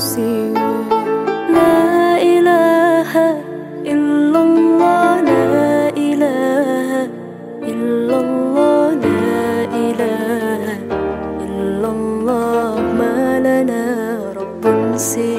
سوى لا إله إلا الله لا إله إلا الله لا إله إلا الله ما رب سوى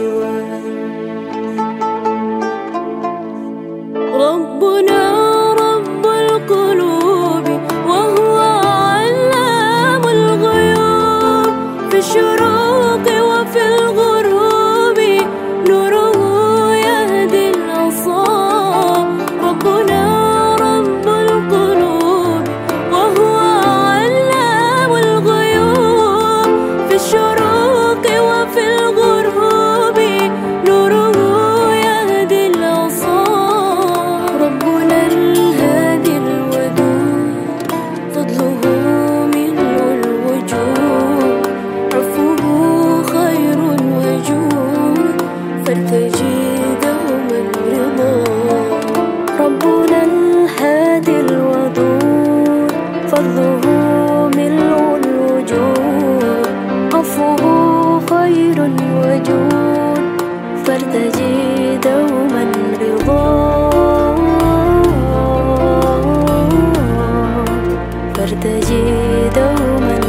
记得我们